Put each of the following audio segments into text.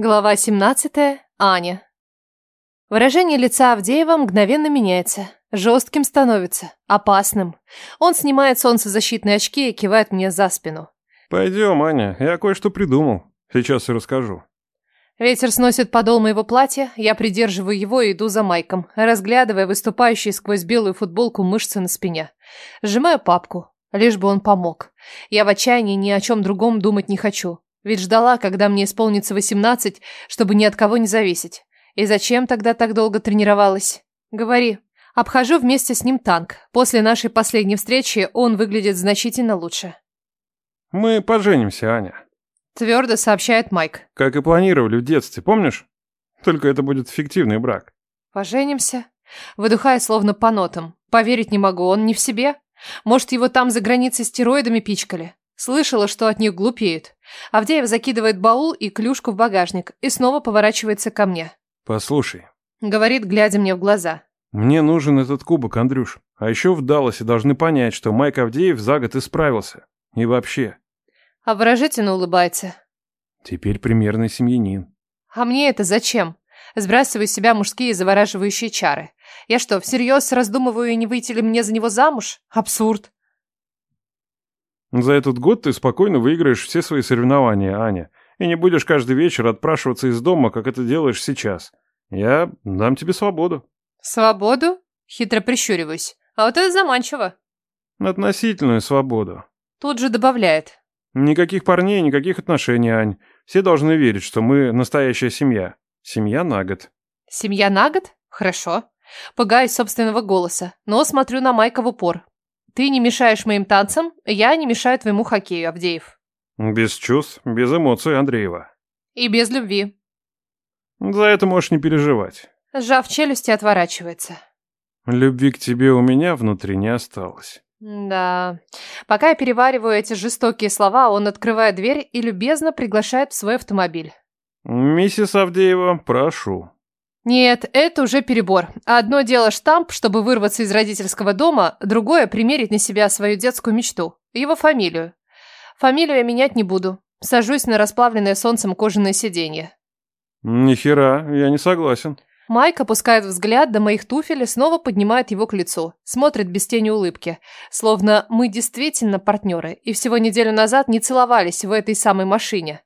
Глава 17. Аня. Выражение лица Авдеева мгновенно меняется. Жестким становится. Опасным. Он снимает солнцезащитные очки и кивает мне за спину. Пойдем, Аня, я кое-что придумал. Сейчас и расскажу. Ветер сносит подол моего платья, я придерживаю его и иду за Майком, разглядывая выступающие сквозь белую футболку мышцы на спине. Сжимаю папку, лишь бы он помог. Я в отчаянии ни о чем другом думать не хочу. Ведь ждала, когда мне исполнится 18, чтобы ни от кого не зависеть. И зачем тогда так долго тренировалась? Говори. Обхожу вместе с ним танк. После нашей последней встречи он выглядит значительно лучше. Мы поженимся, Аня. Твердо сообщает Майк. Как и планировали в детстве, помнишь? Только это будет фиктивный брак. Поженимся? Выдыхая словно по нотам. Поверить не могу, он не в себе? Может, его там за границей стероидами пичкали? Слышала, что от них глупеют. Авдеев закидывает баул и клюшку в багажник и снова поворачивается ко мне. Послушай. Говорит, глядя мне в глаза. Мне нужен этот кубок, Андрюш. А еще в Далласе должны понять, что Майк Авдеев за год исправился. И вообще. Обворожительно улыбается. Теперь примерный семьянин. А мне это зачем? Сбрасываю с себя мужские завораживающие чары. Я что, всерьез раздумываю, не выйти ли мне за него замуж? Абсурд. За этот год ты спокойно выиграешь все свои соревнования, Аня, и не будешь каждый вечер отпрашиваться из дома, как это делаешь сейчас. Я дам тебе свободу. Свободу? Хитро прищуриваюсь. А вот это заманчиво. Относительную свободу. Тут же добавляет. Никаких парней, никаких отношений, Ань. Все должны верить, что мы настоящая семья. Семья на год. Семья на год? Хорошо. Пугаюсь собственного голоса, но смотрю на Майка в упор. Ты не мешаешь моим танцам, я не мешаю твоему хоккею, Авдеев. Без чувств, без эмоций, Андреева. И без любви. За это можешь не переживать. Сжав челюсти, отворачивается. Любви к тебе у меня внутри не осталось. Да. Пока я перевариваю эти жестокие слова, он открывает дверь и любезно приглашает в свой автомобиль. Миссис Авдеева, прошу. Нет, это уже перебор. Одно дело штамп, чтобы вырваться из родительского дома, другое – примерить на себя свою детскую мечту. Его фамилию. Фамилию я менять не буду. Сажусь на расплавленное солнцем кожаное сиденье. Нихера, я не согласен. Майк опускает взгляд до моих туфель и снова поднимает его к лицу. Смотрит без тени улыбки. Словно мы действительно партнеры, и всего неделю назад не целовались в этой самой машине.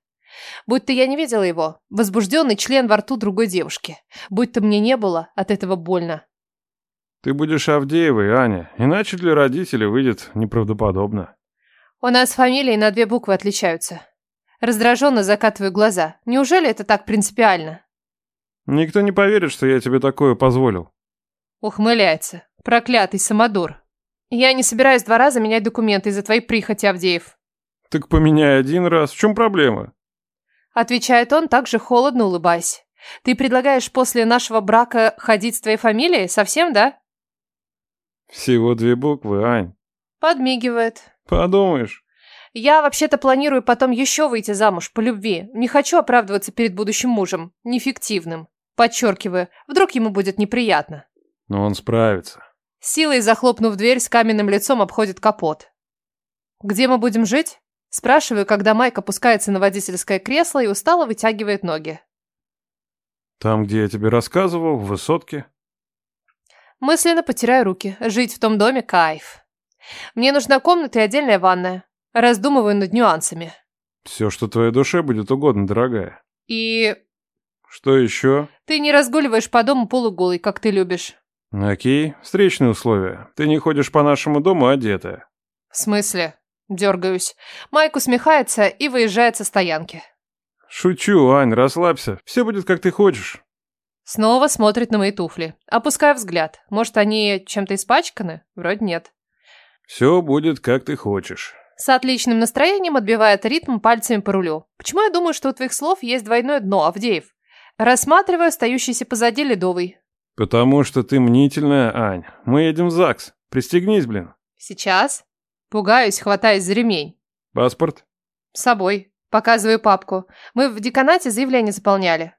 Будь-то я не видела его, возбужденный член во рту другой девушки. Будь-то мне не было, от этого больно. Ты будешь Авдеевой, Аня, иначе для родителей выйдет неправдоподобно. У нас фамилии на две буквы отличаются. Раздраженно закатываю глаза. Неужели это так принципиально? Никто не поверит, что я тебе такое позволил. Ухмыляется. Проклятый самодур. Я не собираюсь два раза менять документы из-за твоей прихоти, Авдеев. Так поменяй один раз. В чем проблема? Отвечает он, также холодно улыбаясь. Ты предлагаешь после нашего брака ходить с твоей фамилией? Совсем, да? Всего две буквы, Ань. Подмигивает. Подумаешь. Я вообще-то планирую потом еще выйти замуж по любви. Не хочу оправдываться перед будущим мужем. Нефиктивным. Подчеркиваю, вдруг ему будет неприятно. Но он справится. Силой захлопнув дверь, с каменным лицом обходит капот. Где мы будем жить? Спрашиваю, когда Майк опускается на водительское кресло и устало вытягивает ноги. Там, где я тебе рассказывал, в высотке. Мысленно потираю руки. Жить в том доме – кайф. Мне нужна комната и отдельная ванная. Раздумываю над нюансами. Все, что твоей душе будет угодно, дорогая. И... Что еще? Ты не разгуливаешь по дому полуголый, как ты любишь. Окей, встречные условия. Ты не ходишь по нашему дому одетая. В смысле? Дергаюсь. Майк усмехается и выезжает со стоянки. Шучу, Ань, расслабься. Все будет, как ты хочешь. Снова смотрит на мои туфли. Опускаю взгляд. Может, они чем-то испачканы? Вроде нет. Все будет, как ты хочешь. С отличным настроением отбивает ритм пальцами по рулю. Почему я думаю, что у твоих слов есть двойное дно, Авдеев? Рассматриваю остающийся позади ледовый. Потому что ты мнительная, Ань. Мы едем в ЗАГС. Пристегнись, блин. Сейчас? Пугаюсь, хватаясь за ремень. Паспорт? С собой. Показываю папку. Мы в деканате заявление заполняли.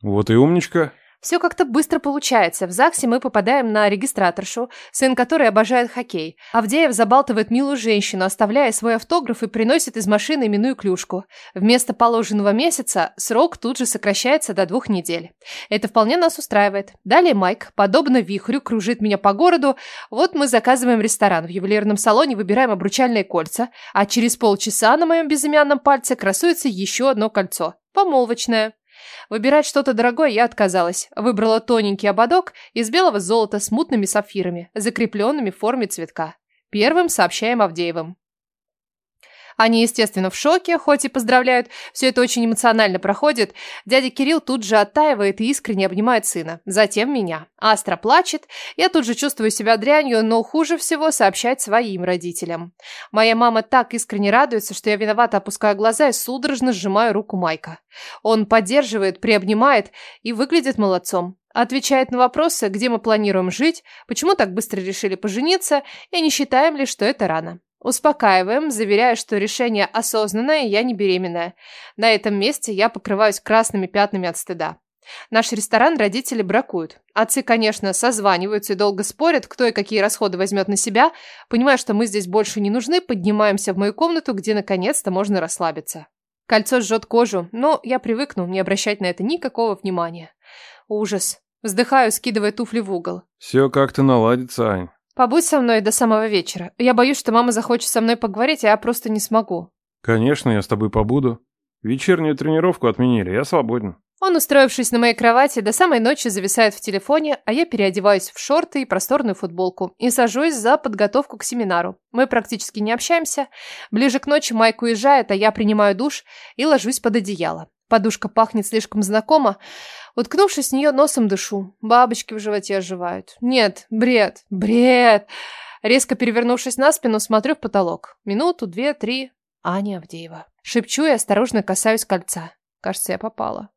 Вот и умничка. Все как-то быстро получается. В ЗАГСе мы попадаем на регистраторшу, сын которой обожает хоккей. Авдеев забалтывает милую женщину, оставляя свой автограф и приносит из машины именную клюшку. Вместо положенного месяца срок тут же сокращается до двух недель. Это вполне нас устраивает. Далее Майк, подобно вихрю, кружит меня по городу. Вот мы заказываем ресторан. В ювелирном салоне выбираем обручальные кольца, а через полчаса на моем безымянном пальце красуется еще одно кольцо. Помолвочное. Выбирать что-то дорогое я отказалась. Выбрала тоненький ободок из белого золота с мутными сапфирами, закрепленными в форме цветка. Первым сообщаем Авдеевым. Они, естественно, в шоке, хоть и поздравляют. Все это очень эмоционально проходит. Дядя Кирилл тут же оттаивает и искренне обнимает сына. Затем меня. Астра плачет. Я тут же чувствую себя дрянью, но хуже всего сообщать своим родителям. Моя мама так искренне радуется, что я виновато опускаю глаза и судорожно сжимаю руку Майка. Он поддерживает, приобнимает и выглядит молодцом. Отвечает на вопросы, где мы планируем жить, почему так быстро решили пожениться и не считаем ли, что это рано. Успокаиваем, заверяя, что решение осознанное, я не беременная. На этом месте я покрываюсь красными пятнами от стыда. Наш ресторан родители бракуют. Отцы, конечно, созваниваются и долго спорят, кто и какие расходы возьмет на себя. Понимая, что мы здесь больше не нужны, поднимаемся в мою комнату, где наконец-то можно расслабиться. Кольцо жжет кожу, но я привыкну не обращать на это никакого внимания. Ужас. Вздыхаю, скидывая туфли в угол. Все как-то наладится, Ань. Побудь со мной до самого вечера. Я боюсь, что мама захочет со мной поговорить, а я просто не смогу. Конечно, я с тобой побуду. Вечернюю тренировку отменили, я свободен. Он, устроившись на моей кровати, до самой ночи зависает в телефоне, а я переодеваюсь в шорты и просторную футболку и сажусь за подготовку к семинару. Мы практически не общаемся. Ближе к ночи Майк уезжает, а я принимаю душ и ложусь под одеяло. Подушка пахнет слишком знакомо. Уткнувшись в нее, носом дышу. Бабочки в животе оживают. Нет, бред, бред. Резко перевернувшись на спину, смотрю в потолок. Минуту, две, три. Аня Авдеева. Шепчу и осторожно касаюсь кольца. Кажется, я попала.